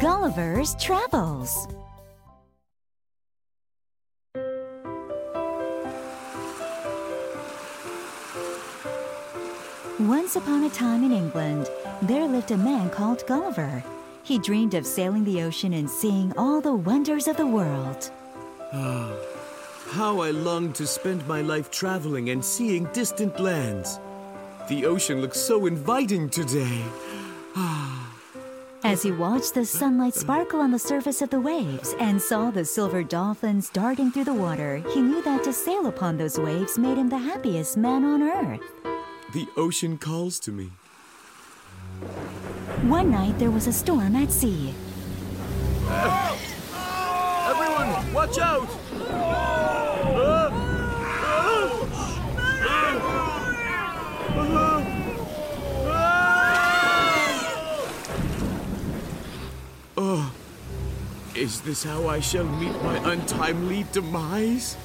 Gulliver's Travels. Once upon a time in England, there lived a man called Gulliver. He dreamed of sailing the ocean and seeing all the wonders of the world. Ah, How I long to spend my life traveling and seeing distant lands. The ocean looks so inviting today. As he watched the sunlight sparkle on the surface of the waves and saw the silver dolphins darting through the water, he knew that to sail upon those waves made him the happiest man on earth. The ocean calls to me. One night there was a storm at sea. Everyone, watch out! Is this how I shall meet my untimely demise?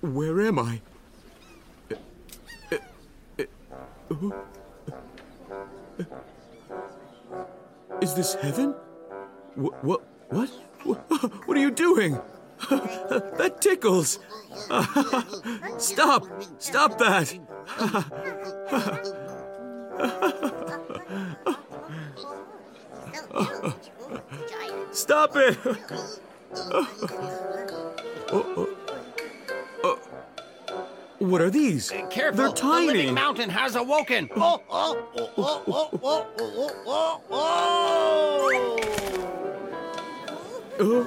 Where am I? Is this heaven? What? What? What? What are you doing? That tickles. Stop! Stop that! Stop it! Oh, oh. What are these? Careful! They're tiny. The living mountain has awoken! Oh, oh, oh, oh, oh, oh, oh, oh, oh, oh!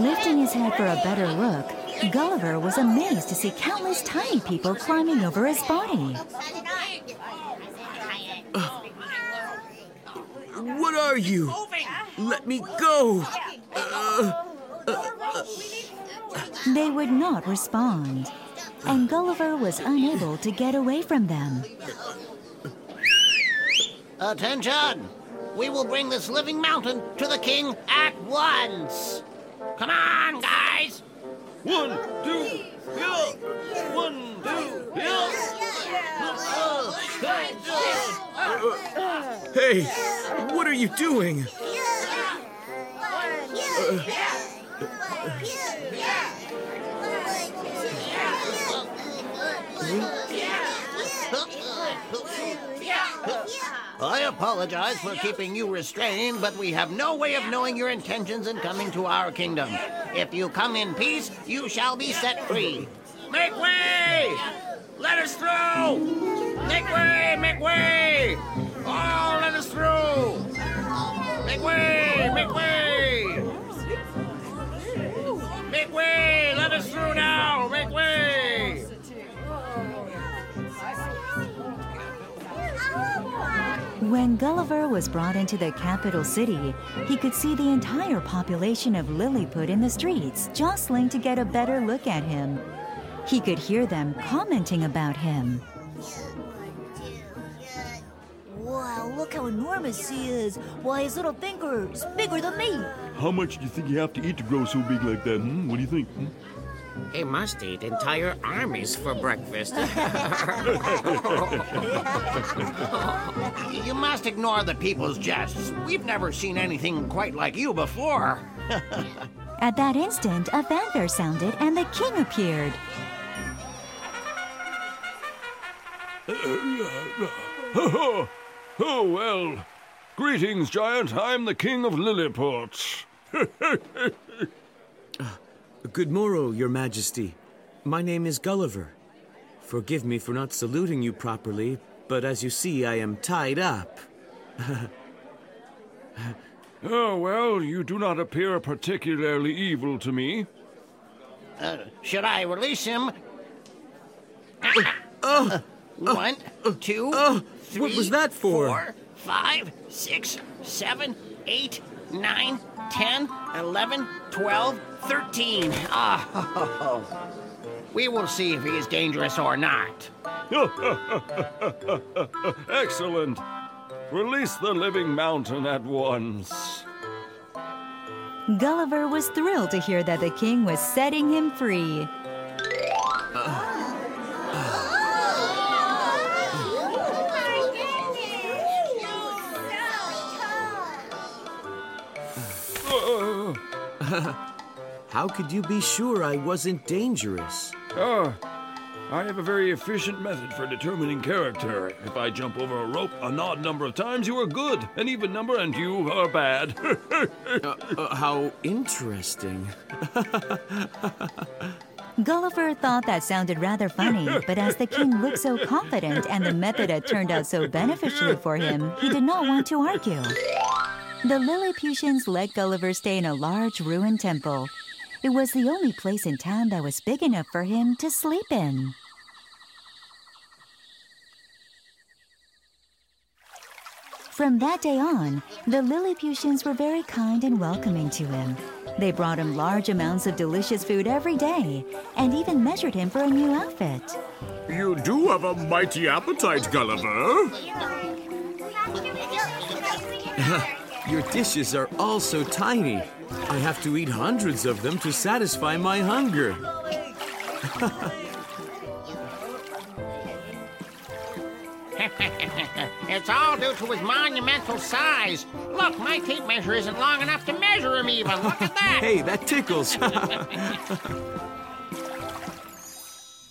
Lifting his head for a better look, Gulliver was amazed to see countless tiny people climbing over his body. What are you? Let me go! They would not respond, and Gulliver was unable to get away from them. Attention! We will bring this living mountain to the king at once! Come on, guys! One, two, yeah. One, two, yeah. Hey, what are you doing? I apologize for keeping you restrained, but we have no way of knowing your intentions in coming to our kingdom. If you come in peace, you shall be set free. Make way! Let us through! Make way! Make way! Oh, let us through! Make way! Make way! When Gulliver was brought into the capital city, he could see the entire population of Lilliput in the streets, jostling to get a better look at him. He could hear them commenting about him. Wow, look how enormous he is. Why, his little finger's bigger than me. How much do you think you have to eat to grow so big like that? Hmm? What do you think? Hmm? He must eat entire armies for breakfast. You must ignore the people's jests. We've never seen anything quite like you before. At that instant, a fanfare sounded and the king appeared. Oh, oh, well. Greetings, giant. I'm the king of Lilliput. Good morrow, your majesty. My name is Gulliver. Forgive me for not saluting you properly, but as you see, I am tied up. Oh, well, you do not appear particularly evil to me. Uh, should I release him? One, two, uh, three, what was that for? Four, five, six, seven, 8, 9, 10, 11, 12, 13. Ah, we will see if he is dangerous or not. Excellent. Release the living mountain at once. Gulliver was thrilled to hear that the king was setting him free. How could you be sure I wasn't dangerous? Ah, I have a very efficient method for determining character. If I jump over a rope an odd number of times, you are good. An even number, and you are bad. Uh, how interesting. Gulliver thought that sounded rather funny, but as the king looked so confident and the method had turned out so beneficially for him, he did not want to argue. The Lilliputians let Gulliver stay in a large ruined temple. It was the only place in town that was big enough for him to sleep in. From that day on, the Lilliputians were very kind and welcoming to him. They brought him large amounts of delicious food every day and even measured him for a new outfit. You do have a mighty appetite, Gulliver. Your dishes are all so tiny. I have to eat hundreds of them to satisfy my hunger. it's all due to his monumental size. Look, my tape measure isn't long enough to measure him even. Look at that. Hey, that tickles.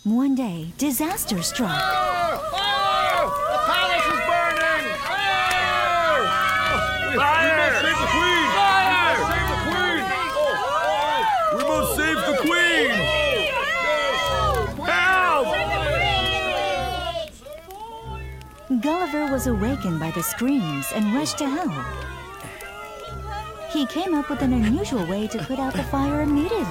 One day, disaster struck. Gulliver was awakened by the screams and rushed to help. He came up with an unusual way to put out the fire immediately.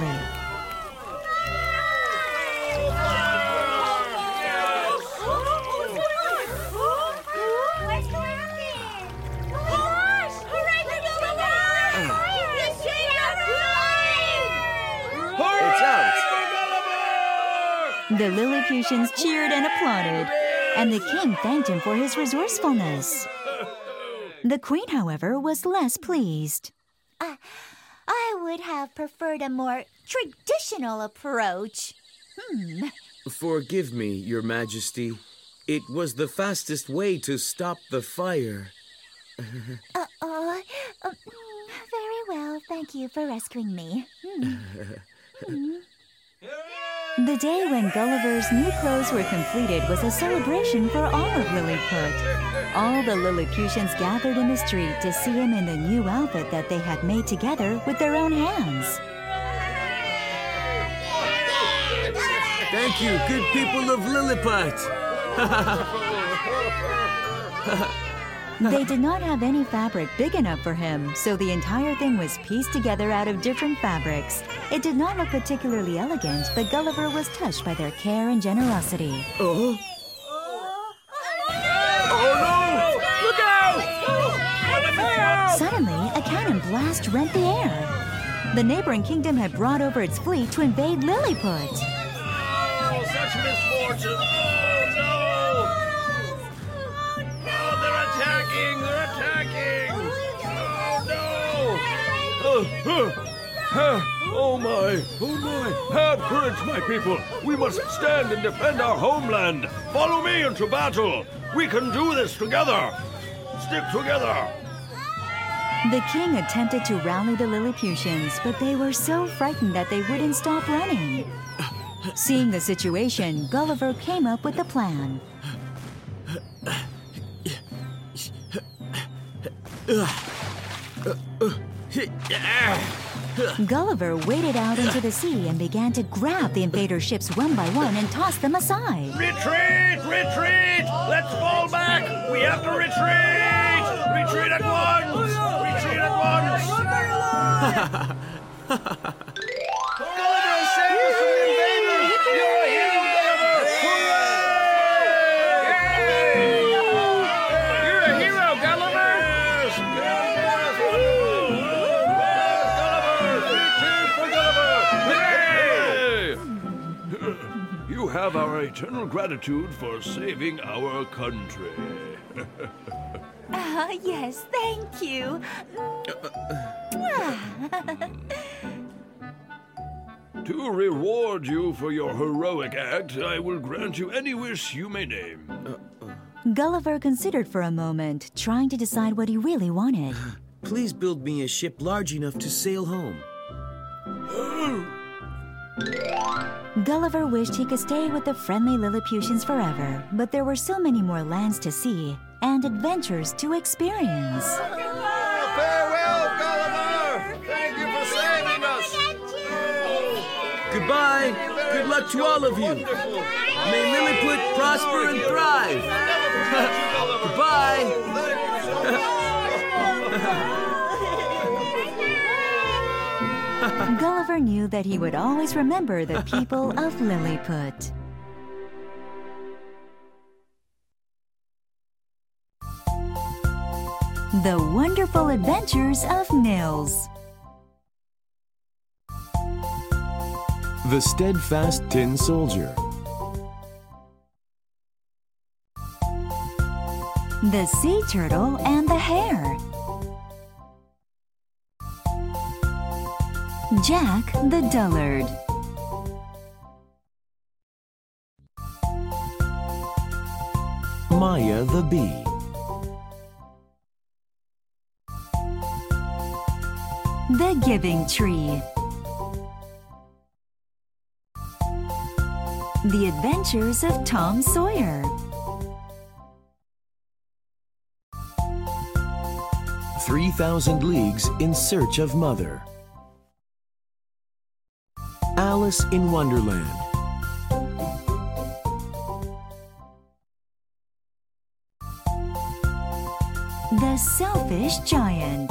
The Lilliputians cheered and applauded, and the king thanked him for his resourcefulness. The queen, however, was less pleased. I would have preferred a more traditional approach. Forgive me, Your Majesty. It was the fastest way to stop the fire. Uh, uh, uh, very well. Thank you for rescuing me. The day when Gulliver's new clothes were completed was a celebration for all of Lilliput. All the Lilliputians gathered in the street to see him in the new outfit that they had made together with their own hands. Thank you, good people of Lilliput. They did not have any fabric big enough for him, so the entire thing was pieced together out of different fabrics. It did not look particularly elegant, but Gulliver was touched by their care and generosity. Oh, oh Suddenly, a cannon blast rent the air. The neighboring kingdom had brought over its fleet to invade Lilliput. Oh, such misfortune! Oh, no! Oh, they're attacking! They're attacking! Oh, no! Uh, uh, uh, oh, my! Oh, my! Have courage, my people! We must stand and defend our homeland! Follow me into battle! We can do this together! Stick together! The king attempted to rally the Lilliputians, but they were so frightened that they wouldn't stop running. Seeing the situation, Gulliver came up with a plan. Gulliver waded out into the sea and began to grab the invader ships one by one and toss them aside. Retreat! Retreat! Let's fall back! We have to retreat! Retreat at once! Retreat at once! have our eternal gratitude for saving our country. Ah, yes, thank you. To reward you for your heroic act, I will grant you any wish you may name. Gulliver considered for a moment, trying to decide what he really wanted. Please build me a ship large enough to sail home. Gulliver wished he could stay with the friendly Lilliputians forever, but there were so many more lands to see and adventures to experience. Farewell, Gulliver! Thank you for saving us! Goodbye. Good luck to all of you. May Lilliput prosper and thrive. Goodbye. Gulliver knew that he would always remember the people of Lilliput. The Wonderful Adventures of Nils. The Steadfast Tin Soldier. The Sea Turtle and the Hare. Jack the Dullard. Maya the Bee. The Giving Tree. The Adventures of Tom Sawyer. Three Thousand Leagues in Search of Mother. Alice in Wonderland. The Selfish Giant.